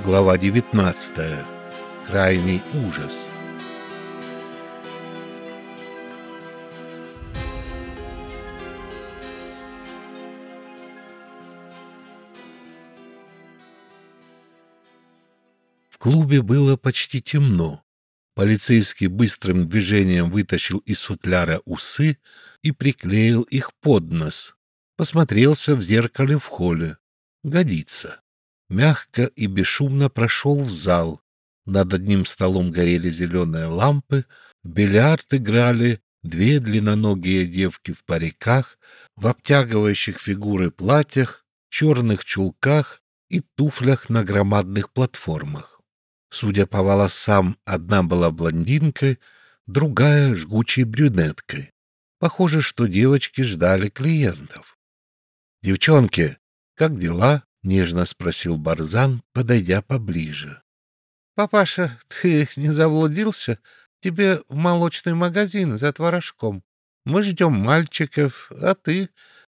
Глава 19. Крайний ужас. В клубе было почти темно. Полицейский быстрым движением вытащил из футляра усы и приклеил их под нос. Посмотрелся в зеркале в холле. Годится. Мягко и бесшумно прошел в зал. Над одним столом горели зеленые лампы, бильярд играли две длинноногие девки в париках, в обтягивающих фигуры платьях, черных чулках и туфлях на громадных платформах. Судя по волосам, одна была блондинкой, другая — жгучей брюнеткой. Похоже, что девочки ждали клиентов. «Девчонки, как дела?» — нежно спросил Барзан, подойдя поближе. — Папаша, ты не заблудился? Тебе в молочный магазин за творожком. Мы ждем мальчиков, а ты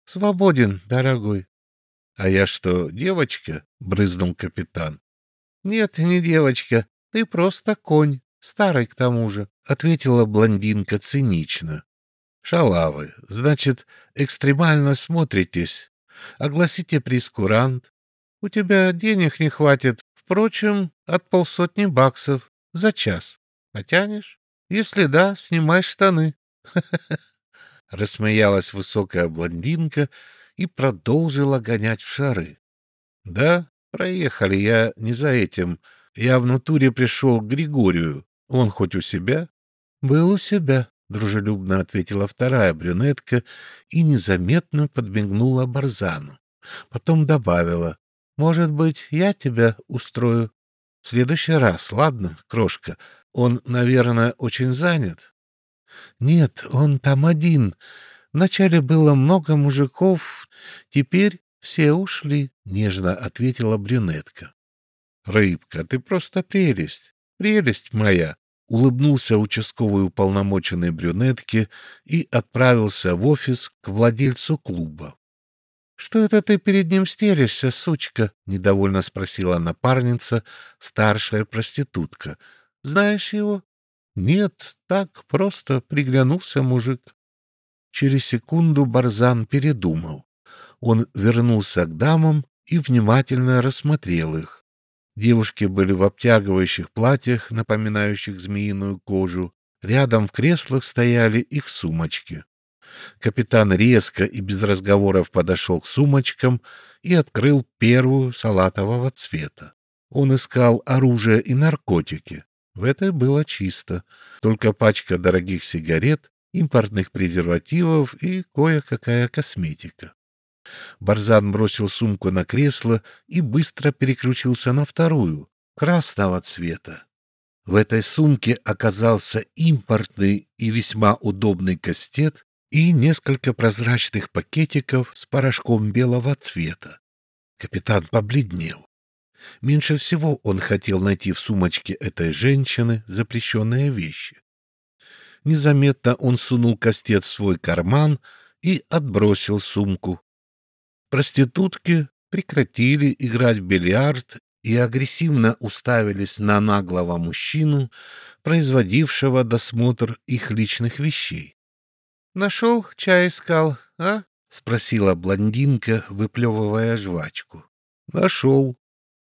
свободен, дорогой. — А я что, девочка? — брызнул капитан. — Нет, не девочка, ты просто конь, старый к тому же, — ответила блондинка цинично. — Шалавы, значит, экстремально смотритесь. Огласите прескурант. У тебя денег не хватит, впрочем, от полсотни баксов за час. Потянешь? Если да, снимай штаны. Рассмеялась высокая блондинка и продолжила гонять в шары. — Да, Проехали, я не за этим. Я в натуре пришел к Григорию. Он хоть у себя? — Был у себя, — дружелюбно ответила вторая брюнетка и незаметно подмигнула Барзану. Потом добавила. — Может быть, я тебя устрою? — В следующий раз, ладно, крошка? Он, наверное, очень занят. — Нет, он там один. Вначале было много мужиков, теперь все ушли, — нежно ответила брюнетка. — Рыбка, ты просто прелесть, прелесть моя! — улыбнулся участковый уполномоченный брюнетке и отправился в офис к владельцу клуба. — Что это ты перед ним стелишься, сучка? — недовольно спросила напарница, старшая проститутка. — Знаешь его? — Нет, так просто приглянулся мужик. Через секунду Барзан передумал он вернулся к дамам и внимательно рассмотрел их. Девушки были в обтягивающих платьях, напоминающих змеиную кожу. Рядом в креслах стояли их сумочки. Капитан резко и без разговоров подошел к сумочкам и открыл первую салатового цвета. Он искал оружие и наркотики. В этой было чисто. Только пачка дорогих сигарет, импортных презервативов и кое-какая косметика. Барзан бросил сумку на кресло и быстро переключился на вторую, красного цвета. В этой сумке оказался импортный и весьма удобный кастет и несколько прозрачных пакетиков с порошком белого цвета. Капитан побледнел. Меньше всего он хотел найти в сумочке этой женщины запрещенные вещи. Незаметно он сунул кастет в свой карман и отбросил сумку. Проститутки прекратили играть в бильярд и агрессивно уставились на наглого мужчину, производившего досмотр их личных вещей. — Нашел, чай искал, а? — спросила блондинка, выплевывая жвачку. — Нашел.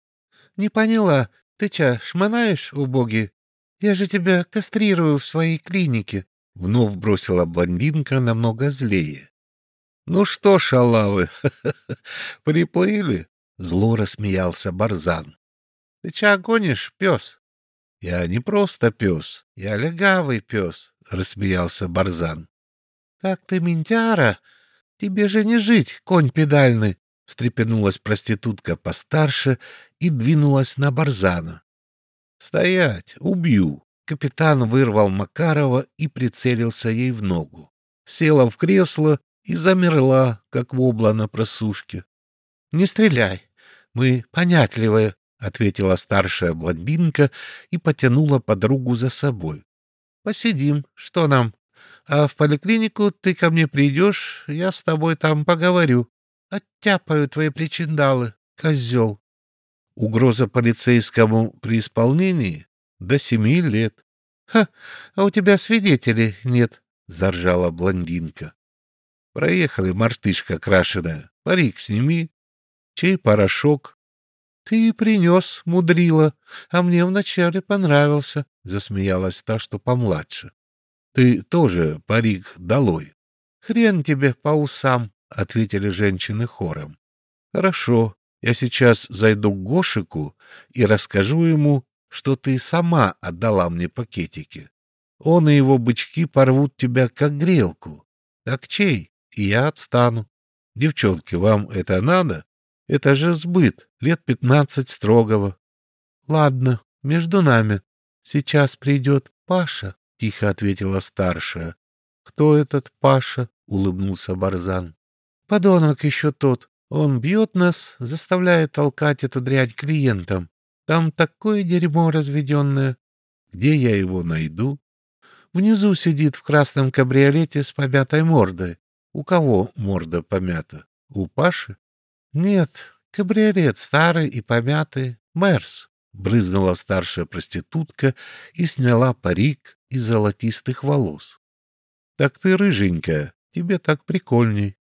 — Не поняла, ты ча, шмонаешь, убоги? Я же тебя кастрирую в своей клинике. Вновь бросила блондинка намного злее. «Ну что, шалавы, приплыли?» — зло рассмеялся Барзан. «Ты ча гонишь, пес?» «Я не просто пес, я легавый пес», — рассмеялся Барзан. «Так ты ментяра? Тебе же не жить, конь педальный!» — встрепенулась проститутка постарше и двинулась на Барзана. «Стоять! Убью!» Капитан вырвал Макарова и прицелился ей в ногу. Села в кресло и замерла, как вобла на просушке. — Не стреляй, мы понятливые, — ответила старшая блондинка и потянула подругу за собой. — Посидим, что нам? А в поликлинику ты ко мне придешь, я с тобой там поговорю. Оттяпаю твои причиндалы, козел. Угроза полицейскому при исполнении? До семи лет. — Ха, а у тебя свидетелей нет, — заржала блондинка. — Проехали, мартышка крашеная. Парик сними. Чей порошок? — Ты принес, мудрила, а мне вначале понравился, — засмеялась та, что помладше. — Ты тоже парик долой. — Хрен тебе по усам, — ответили женщины хором. — Хорошо, я сейчас зайду к Гошику и расскажу ему, что ты сама отдала мне пакетики. Он и его бычки порвут тебя, как грелку. Так чей? И я отстану. Девчонки, вам это надо? Это же сбыт, лет пятнадцать строгого. Ладно, между нами. Сейчас придет Паша, — тихо ответила старшая. Кто этот Паша? — улыбнулся Барзан. Подонок еще тот. Он бьет нас, заставляет толкать эту дрянь клиентам. Там такое дерьмо разведенное. Где я его найду? Внизу сидит в красном кабриолете с помятой мордой. У кого морда помята? У Паши? Нет, кабриолет старый и помятый. Мерс. Брызнула старшая проститутка и сняла парик из золотистых волос. Так ты рыженькая, тебе так прикольней.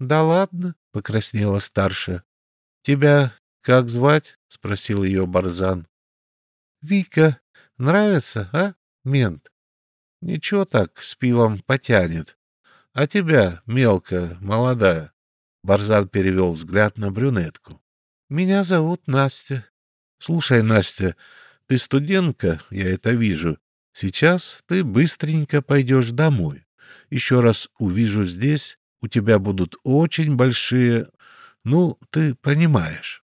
Да ладно, — покраснела старшая. — Тебя как звать? — спросил ее Барзан. — Вика. Нравится, а, мент? — Ничего так, с пивом потянет. А тебя, мелкая, молодая? Барзан перевел взгляд на брюнетку. — Меня зовут Настя. — Слушай, Настя, ты студентка, я это вижу. Сейчас ты быстренько пойдешь домой. Еще раз увижу здесь, у тебя будут очень большие... Ну, ты понимаешь.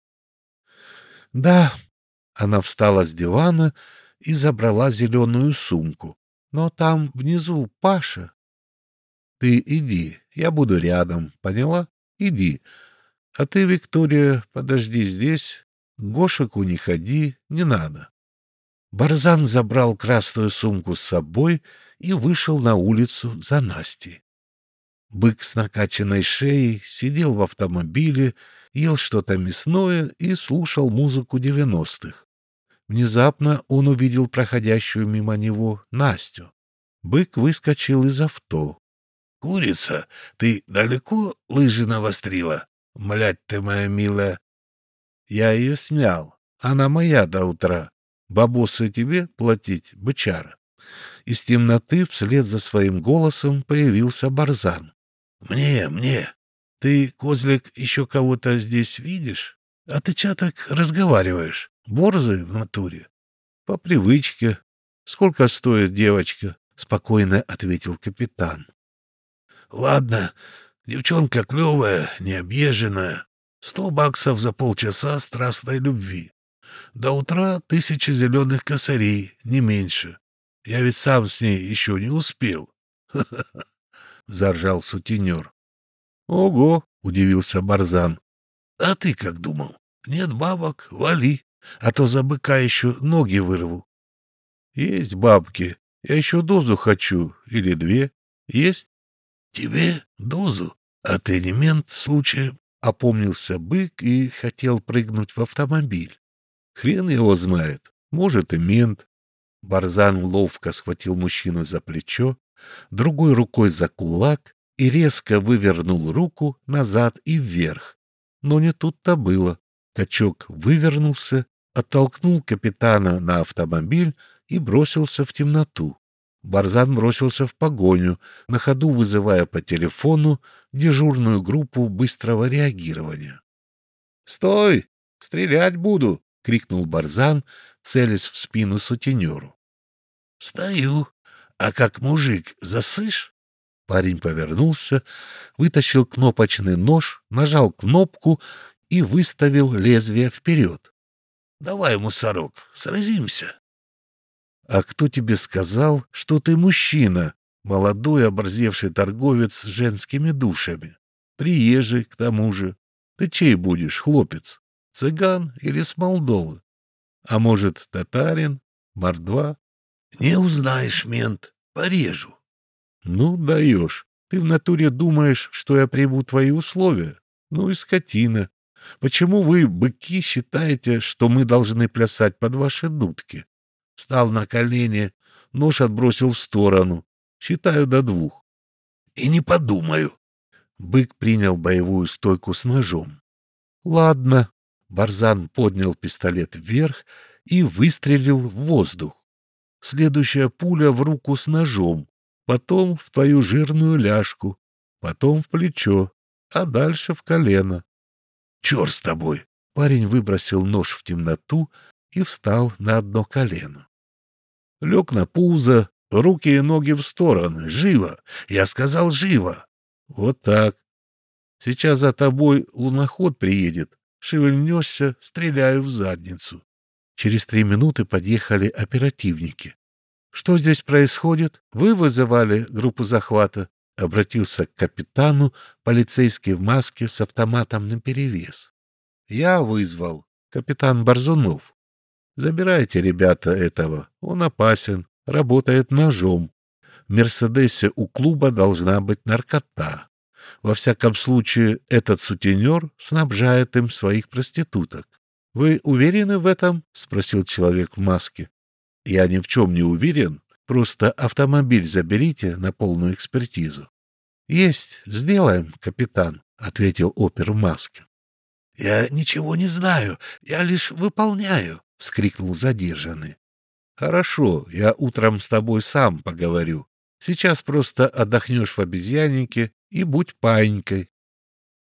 — Да. Она встала с дивана и забрала зеленую сумку. Но там внизу Паша. — Ты иди, я буду рядом, поняла? Иди. А ты, Виктория, подожди здесь. Гошику не ходи, не надо. Барзан забрал красную сумку с собой и вышел на улицу за Настей. Бык с накачанной шеей сидел в автомобиле, ел что-то мясное и слушал музыку девяностых. Внезапно он увидел проходящую мимо него Настю. Бык выскочил из авто. — Курица, ты далеко лыжи навострила? Млядь ты моя милая. Я ее снял. Она моя до утра. Бабосы тебе платить, бычара. Из темноты вслед за своим голосом появился Барзан. Мне, мне. Ты, козлик, еще кого-то здесь видишь? А ты чё так разговариваешь? Борзый в натуре? По привычке. Сколько стоит девочка? Спокойно ответил капитан. Ладно, девчонка клевая, необъезженная. Сто баксов за полчаса страстной любви. До утра тысяча зеленых косарей, не меньше. Я ведь сам с ней еще не успел. Заржал сутенер. — Ого! — удивился Барзан. — А ты как думал? Нет бабок? Вали, а то за быка еще ноги вырву. — Есть бабки. Я еще дозу хочу. Или две. Есть? — Тебе дозу? А ты не мент случаем? — опомнился бык и хотел прыгнуть в автомобиль. Хрен его знает. Может, и мент. Барзан ловко схватил мужчину за плечо, другой рукой за кулак и резко вывернул руку назад и вверх. Но не тут-то было. Качок вывернулся, оттолкнул капитана на автомобиль и бросился в темноту. Барзан бросился в погоню, на ходу вызывая по телефону дежурную группу быстрого реагирования. «Стой! Стрелять буду!» — крикнул Барзан, целясь в спину сутенеру. «Стою!» А как мужик засышь? Парень повернулся, вытащил кнопочный нож, нажал кнопку и выставил лезвие вперед. — Давай, мусорок, сразимся. — А кто тебе сказал, что ты мужчина, молодой оборзевший торговец с женскими душами? Приезжий, к тому же. Ты чей будешь, хлопец? Цыган или с Молдовы? А может, татарин, мордва? Не узнаешь, мент, порежу. Ну, даешь. Ты в натуре думаешь, что я приму твои условия? Ну и скотина. Почему вы, быки, считаете, что мы должны плясать под ваши дудки? Встал на колени, нож отбросил в сторону. Считаю до двух. И не подумаю. Бык принял боевую стойку с ножом. Ладно. Барзан поднял пистолет вверх и выстрелил в воздух. Следующая пуля в руку с ножом, потом в твою жирную ляжку, потом в плечо, а дальше в колено. Черт с тобой! Парень выбросил нож в темноту и встал на одно колено. Лег на пузо, руки и ноги в стороны. Живо! Я сказал живо! Вот так. Сейчас за тобой луноход приедет. Шевельнешься, стреляю в задницу. Через три минуты подъехали оперативники. «Что здесь происходит? Вы вызывали группу захвата?» Обратился к капитану, полицейский в маске с автоматом наперевес. «Я вызвал. Капитан Борзунов. Забирайте, ребята, этого. Он опасен, работает ножом. В «Мерседесе» у клуба должна быть наркота. Во всяком случае, этот сутенер снабжает им своих проституток. «Вы уверены в этом?» — спросил человек в маске. «Я ни в чем не уверен. Просто автомобиль заберите на полную экспертизу». «Есть, сделаем, капитан», — ответил опер в маске. «Я ничего не знаю, я лишь выполняю», — вскрикнул задержанный. «Хорошо, я утром с тобой сам поговорю. Сейчас просто отдохнешь в обезьяннике и будь паинькой».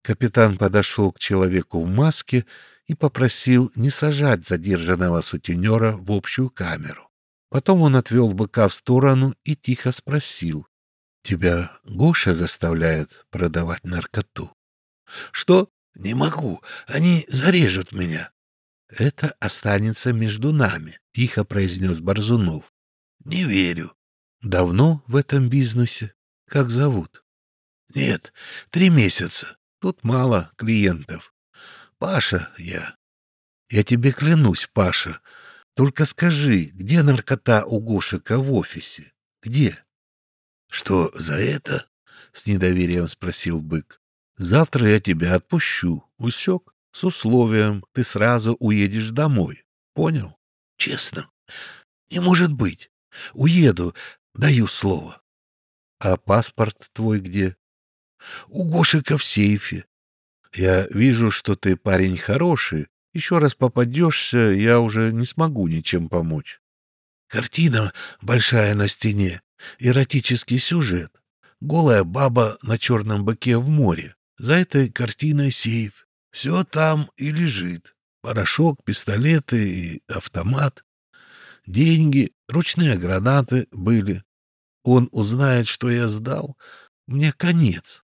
Капитан подошел к человеку в маске и попросил не сажать задержанного сутенера в общую камеру. Потом он отвел быка в сторону и тихо спросил. — Тебя Гоша заставляет продавать наркоту? — Что? Не могу. Они зарежут меня. — Это останется между нами, — тихо произнес Борзунов. — Не верю. — Давно в этом бизнесе? Как зовут? — Нет, три месяца. Тут мало клиентов. Паша я. Я тебе клянусь, Паша. Только скажи, где наркота у Гошика в офисе? Где? Что за это? С недоверием спросил бык. Завтра я тебя отпущу. Усек? С условием, ты сразу уедешь домой. Понял? Честно? Не может быть. Уеду, даю слово. А паспорт твой где? У Гошика в сейфе. Я вижу, что ты парень хороший. Еще раз попадешься, я уже не смогу ничем помочь. Картина большая на стене. Эротический сюжет. Голая баба на черном быке в море. За этой картиной сейф. Все там и лежит. Порошок, пистолеты и автомат. Деньги, ручные гранаты были. Он узнает, что я сдал. Мне конец.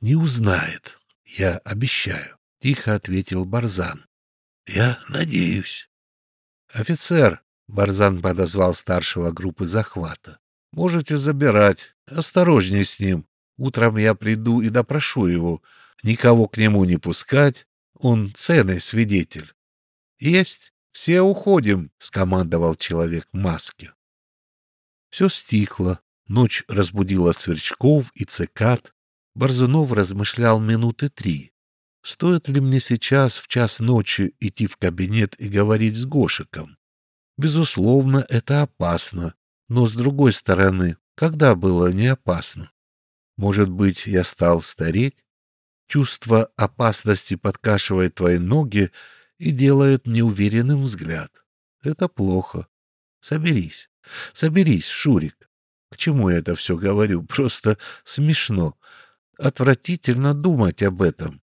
Не узнает. Я обещаю, — тихо ответил Барзан. Я надеюсь. Офицер, — Барзан подозвал старшего группы захвата, — можете забирать. Осторожней с ним. Утром я приду и допрошу его. Никого к нему не пускать. Он ценный свидетель. Есть. Все уходим, — скомандовал человек в маске. Все стихло. Ночь разбудила сверчков и цикад. Борзунов размышлял минуты три. Стоит ли мне сейчас в час ночи идти в кабинет и говорить с Гошиком? Безусловно, это опасно. Но, с другой стороны, когда было не опасно? Может быть, я стал стареть? Чувство опасности подкашивает твои ноги и делает неуверенным взгляд. Это плохо. Соберись. Соберись, Шурик. К чему я это все говорю? Просто смешно. Отвратительно думать об этом.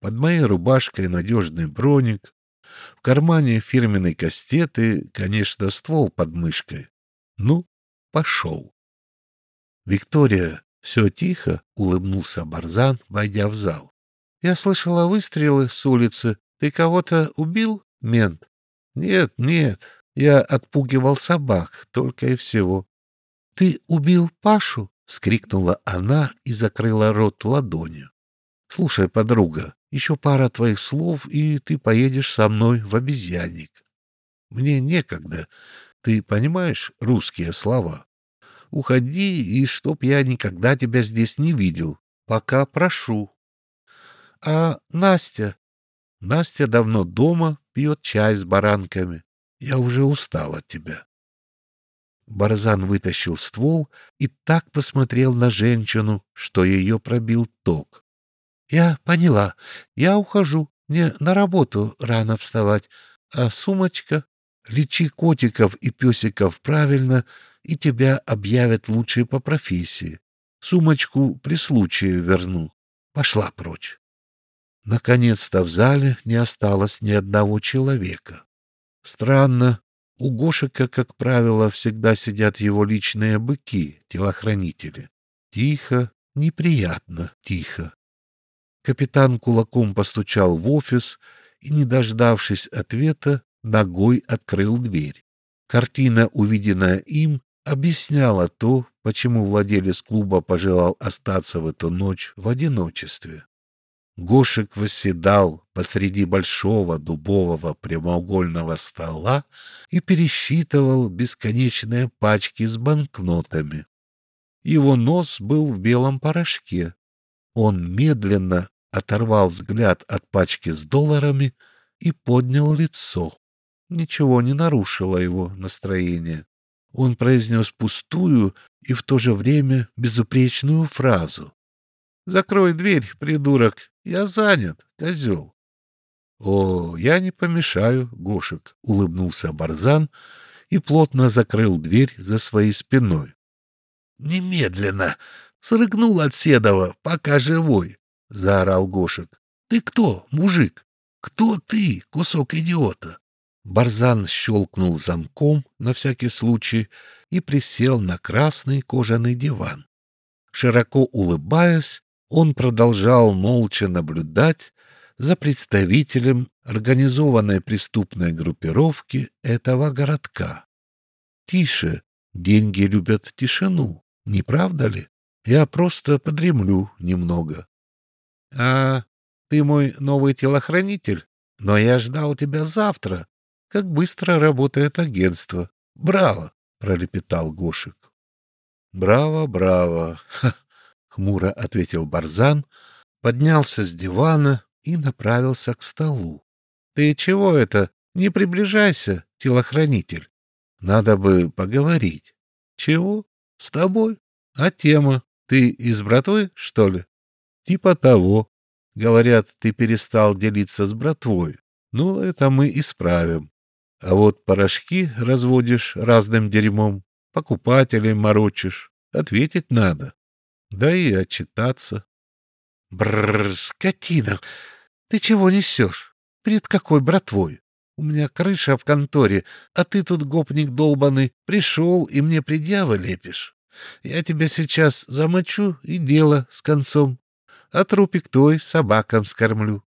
Под моей рубашкой надежный броник, в кармане фирменной кастеты, конечно, ствол под мышкой. Ну, пошел. Виктория, все тихо, улыбнулся Барзан, войдя в зал. Я слышала выстрелы с улицы. Ты кого-то убил, мент? Нет, нет, я отпугивал собак, только и всего. Ты убил Пашу? — вскрикнула она и закрыла рот ладонью. — Слушай, подруга, еще пара твоих слов, и ты поедешь со мной в обезьянник. Мне некогда. Ты понимаешь русские слова? Уходи, и чтоб я никогда тебя здесь не видел. Пока прошу. — А Настя? Настя давно дома, пьет чай с баранками. Я уже устал от тебя. Барзан вытащил ствол и так посмотрел на женщину, что ее пробил ток. — Я поняла. Я ухожу. Мне на работу рано вставать. А сумочка? Лечи котиков и песиков правильно, и тебя объявят лучшие по профессии. Сумочку при случае верну. Пошла прочь. Наконец-то в зале не осталось ни одного человека. Странно, у Гошика, как правило, всегда сидят его личные быки, телохранители. Тихо, неприятно тихо. Капитан кулаком постучал в офис и, не дождавшись ответа, ногой открыл дверь. Картина, увиденная им, объясняла то, почему владелец клуба пожелал остаться в эту ночь в одиночестве. Гошек восседал посреди большого дубового прямоугольного стола и пересчитывал бесконечные пачки с банкнотами. Его нос был в белом порошке. Он медленно оторвал взгляд от пачки с долларами и поднял лицо. Ничего не нарушило его настроение. Он произнес пустую и в то же время безупречную фразу. «Закрой дверь, придурок, я занят, козел». «О, я не помешаю, Гошек», — улыбнулся Барзан и плотно закрыл дверь за своей спиной. «Немедленно! Срыгнул от Седова, пока живой!» — заорал Гошек. «Ты кто, мужик? Кто ты, кусок идиота?» Барзан щелкнул замком на всякий случай и присел на красный кожаный диван. Широко улыбаясь, он продолжал молча наблюдать за представителем организованной преступной группировки этого городка. Тише, деньги любят тишину, не правда ли? Я просто подремлю немного. А ты мой новый телохранитель, но я ждал тебя завтра, как быстро работает агентство. Браво! — пролепетал Гошек. — Браво, браво! — хмуро ответил Барзан, поднялся с дивана и направился к столу. — Ты чего это? Не приближайся, телохранитель. Надо бы поговорить. — Чего? С тобой? А тема? Ты из братвы, что ли? — Типа того. Говорят, ты перестал делиться с братвой. Ну, это мы исправим. А вот порошки разводишь разным дерьмом, покупателей морочишь. Ответить надо. Да и отчитаться. Бррр, скотина! Ты чего несешь? Перед какой братвой? У меня крыша в конторе, а ты тут, гопник долбанный, пришел и мне предъявы лепишь. Я тебя сейчас замочу и дело с концом. А трупик твой собакам скормлю.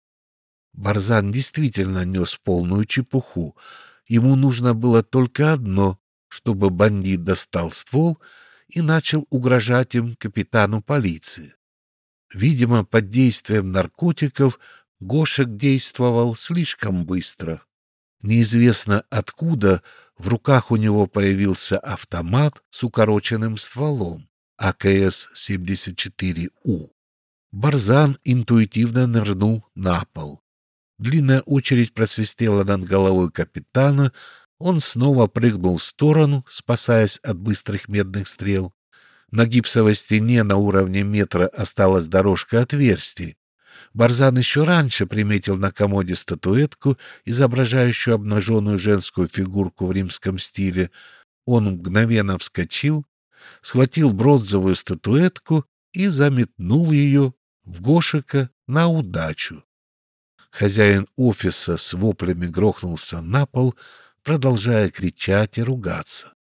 Барзан действительно нес полную чепуху, Ему нужно было только одно, чтобы бандит достал ствол и начал угрожать им капитану полиции. Видимо, под действием наркотиков Гошек действовал слишком быстро. Неизвестно откуда в руках у него появился автомат с укороченным стволом АКС-74У. Барзан интуитивно нырнул на пол. Длинная очередь просвистела над головой капитана, он снова прыгнул в сторону, спасаясь от быстрых медных стрел. На гипсовой стене на уровне метра осталась дорожка отверстий. Барзан еще раньше приметил на комоде статуэтку, изображающую обнаженную женскую фигурку в римском стиле. Он мгновенно вскочил, схватил бронзовую статуэтку и заметнул ее в Гошика на удачу. Хозяин офиса с воплями грохнулся на пол, продолжая кричать и ругаться.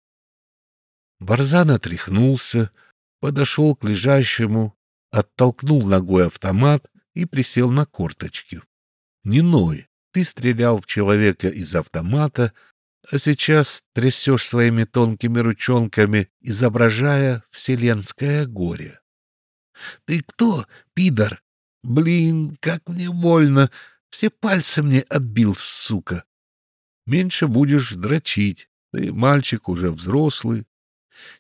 Барзан отряхнулся, подошел к лежащему, оттолкнул ногой автомат и присел на корточки. — Не ной, ты стрелял в человека из автомата, а сейчас трясешь своими тонкими ручонками, изображая вселенское горе. — Ты кто, пидор? Блин, как мне больно! Все пальцы мне отбил, сука. Меньше будешь дрочить. Ты мальчик уже взрослый.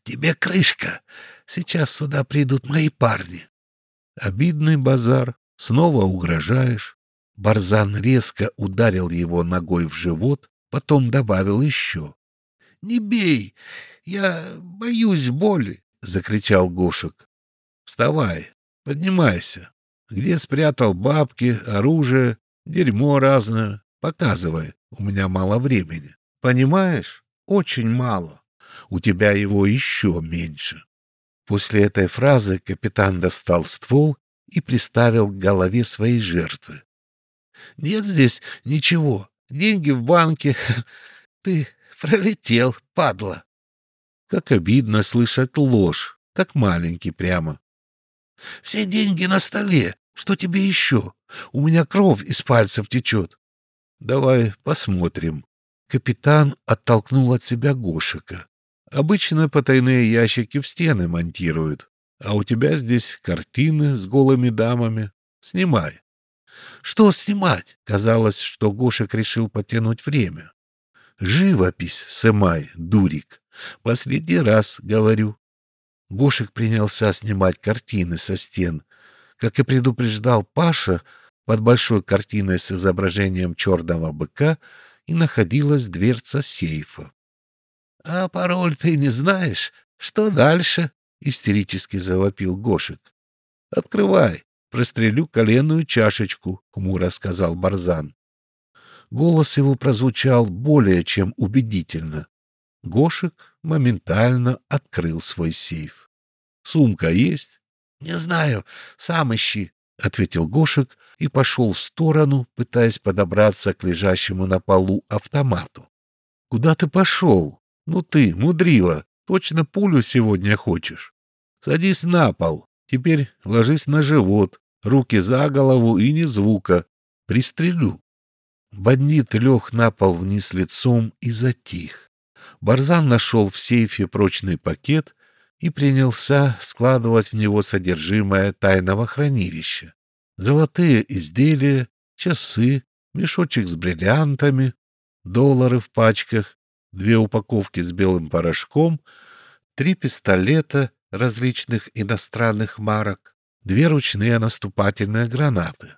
Тебе крышка. Сейчас сюда придут мои парни. Обидный базар. Снова угрожаешь. Барзан резко ударил его ногой в живот, потом добавил еще. — Не бей! Я боюсь боли! — закричал Гошек. — Вставай, поднимайся. Где спрятал бабки, оружие, дерьмо разное? Показывай, у меня мало времени. Понимаешь? Очень мало. У тебя его еще меньше. После этой фразы капитан достал ствол и приставил к голове своей жертвы. — Нет здесь ничего. Деньги в банке. Ты пролетел, падла. Как обидно слышать ложь, как маленький прямо. — Все деньги на столе. Что тебе еще? У меня кровь из пальцев течет. — Давай посмотрим. Капитан оттолкнул от себя Гошика. Обычно потайные ящики в стены монтируют, а у тебя здесь картины с голыми дамами. Снимай. Что снимать? Казалось, что Гошек решил потянуть время. Живопись сымай, дурик. Последний раз говорю. Гошек принялся снимать картины со стен. Как и предупреждал Паша, под большой картиной с изображением черного быка и находилась дверца сейфа. — А пароль ты не знаешь? Что дальше? — истерически завопил Гошек. — Открывай, прострелю коленную чашечку, — хмуро сказал Барзан. Голос его прозвучал более чем убедительно. Гошек моментально открыл свой сейф. — Сумка есть? — Не знаю, сам ищи, — ответил Гошек и пошел в сторону, пытаясь подобраться к лежащему на полу автомату. — Куда ты пошел? Ну ты, мудрила, точно пулю сегодня хочешь. Садись на пол, теперь ложись на живот, руки за голову и ни звука. Пристрелю. Бандит лег на пол вниз лицом и затих. Барзан нашел в сейфе прочный пакет и принялся складывать в него содержимое тайного хранилища. Золотые изделия, часы, мешочек с бриллиантами, доллары в пачках, две упаковки с белым порошком, три пистолета различных иностранных марок, две ручные наступательные гранаты.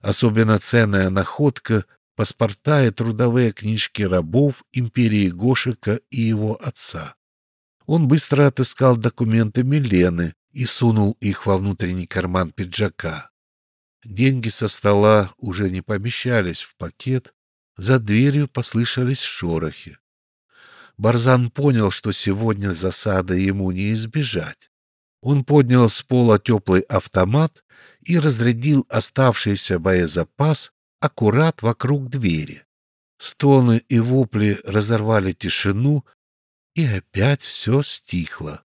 Особенно ценная находка — паспорта и трудовые книжки рабов империи Гошика и его отца. Он быстро отыскал документы Милены и сунул их во внутренний карман пиджака. Деньги со стола уже не помещались в пакет, за дверью послышались шорохи. Барзан понял, что сегодня засады ему не избежать. Он поднял с пола теплый автомат и разрядил оставшийся боезапас аккурат вокруг двери. Стоны и вопли разорвали тишину, и опять все стихло.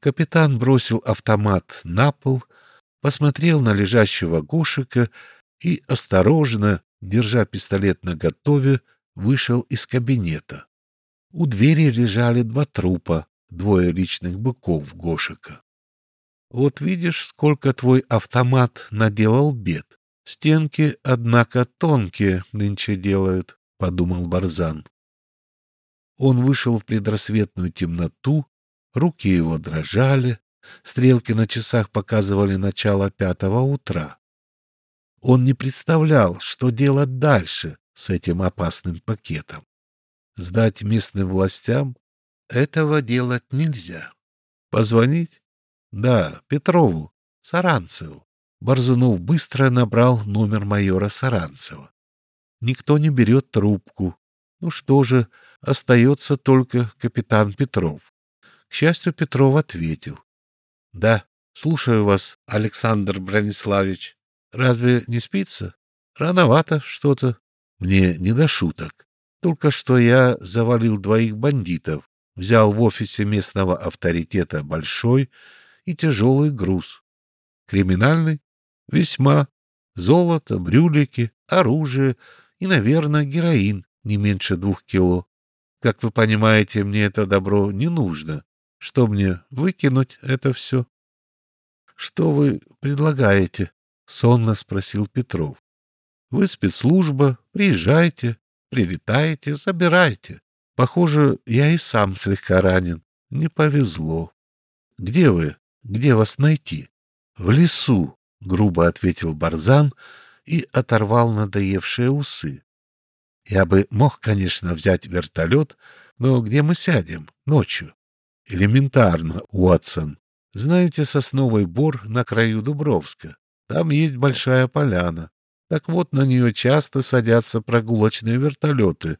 Капитан бросил автомат на пол, посмотрел на лежащего Гошика и осторожно, держа пистолет наготове, вышел из кабинета. У двери лежали два трупа, двое личных быков Гошика. Вот видишь, сколько твой автомат наделал бед. Стенки, однако, тонкие нынче делают, — подумал Барзан. Он вышел в предрассветную темноту, руки его дрожали, стрелки на часах показывали начало пятого утра. Он не представлял, что делать дальше с этим опасным пакетом. Сдать местным властям этого делать нельзя. Позвонить? Да, Петрову, Саранцеву. Борзунов быстро набрал номер майора Саранцева. Никто не берет трубку. Ну что же, остается только капитан Петров. К счастью, Петров ответил. — Да, слушаю вас, Александр Брониславич. Разве не спится? Рановато что-то. Мне не до шуток. Только что я завалил двоих бандитов, взял в офисе местного авторитета большой и тяжелый груз. Криминальный? Весьма. Золото, брюлики, оружие и, наверное, героин не меньше двух кило. Как вы понимаете, мне это добро не нужно. Что мне, выкинуть это все? — Что вы предлагаете? — сонно спросил Петров. — Вы спецслужба, приезжайте, прилетаете, забирайте. Похоже, я и сам слегка ранен. Не повезло. — Где вы? Где вас найти? — В лесу, — грубо ответил Барзан и оторвал надоевшие усы. Я бы мог, конечно, взять вертолет, но где мы сядем? Ночью. Элементарно, Уотсон. Знаете сосновый бор на краю Дубровска? Там есть большая поляна. Так вот, на нее часто садятся прогулочные вертолеты.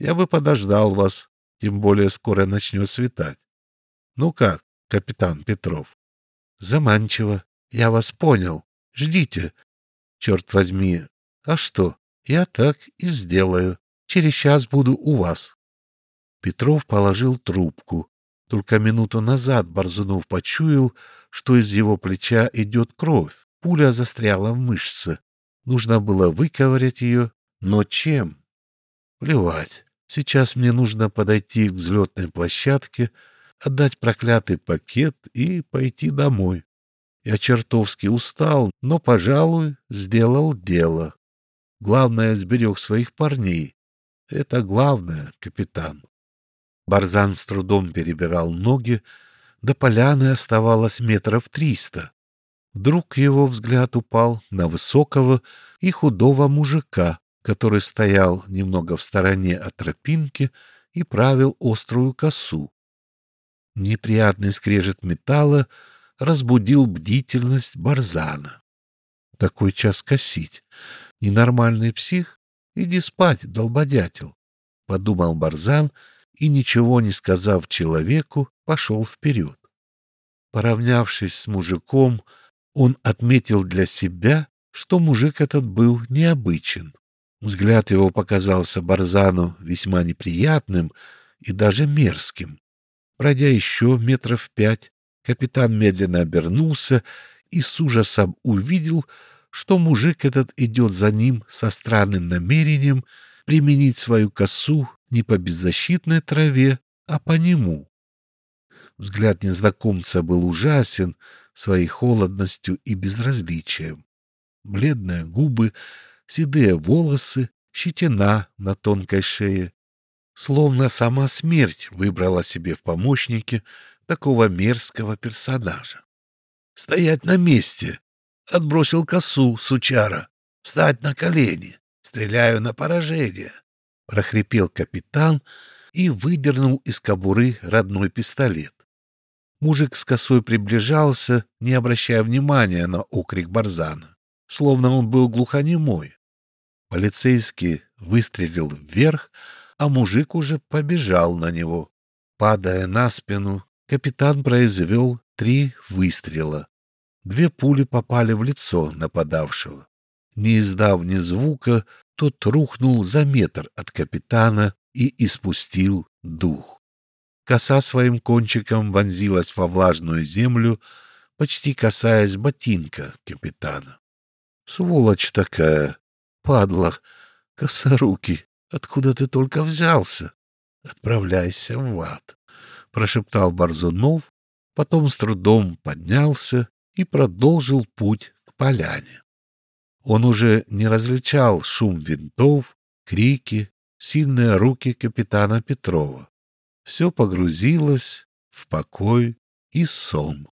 Я бы подождал вас, тем более скоро начнет светать. Ну как, капитан Петров? Заманчиво. Я вас понял. Ждите. Черт возьми. А что? Я так и сделаю. Через час буду у вас. Петров положил трубку. Только минуту назад Борзунов почуял, что из его плеча идет кровь. Пуля застряла в мышце. Нужно было выковырять ее, но чем? Плевать. Сейчас мне нужно подойти к взлетной площадке, отдать проклятый пакет и пойти домой. Я чертовски устал, но, пожалуй, сделал дело. Главное, сберег своих парней. Это главное, капитан. Барзан с трудом перебирал ноги, до поляны оставалось метров триста. Вдруг его взгляд упал на высокого и худого мужика, который стоял немного в стороне от тропинки и правил острую косу. Неприятный скрежет металла разбудил бдительность Барзана. Такой час косить. Ненормальный псих? Иди спать, долбодятел, — подумал Барзан и, ничего не сказав человеку, пошел вперед. Поравнявшись с мужиком, он отметил для себя, что мужик этот был необычен. Взгляд его показался Барзану весьма неприятным и даже мерзким. Пройдя еще метров пять, капитан медленно обернулся и с ужасом увидел, что мужик этот идет за ним со странным намерением применить свою косу не по беззащитной траве, а по нему. Взгляд незнакомца был ужасен, своей холодностью и безразличием. Бледные губы, седые волосы, щетина на тонкой шее. Словно сама смерть выбрала себе в помощники такого мерзкого персонажа. «Стоять на месте!» Отбросил косу, сучара. «Встать на колени! Стреляю на поражение!» прохрипел капитан и выдернул из кобуры родной пистолет. Мужик с косой приближался, не обращая внимания на окрик Барзана, словно он был глухонемой. Полицейский выстрелил вверх, а мужик уже побежал на него. Падая на спину, капитан произвел три выстрела. Две пули попали в лицо нападавшего. Не издав ни звука, тот рухнул за метр от капитана и испустил дух. Коса своим кончиком вонзилась во влажную землю, почти касаясь ботинка капитана. Сволочь такая, падла, косоруки, откуда ты только взялся? Отправляйся в ад, прошептал Борзунов, потом с трудом поднялся и продолжил путь к поляне. Он уже не различал шум винтов, крики, сильные руки капитана Петрова все погрузилось в покой и сон.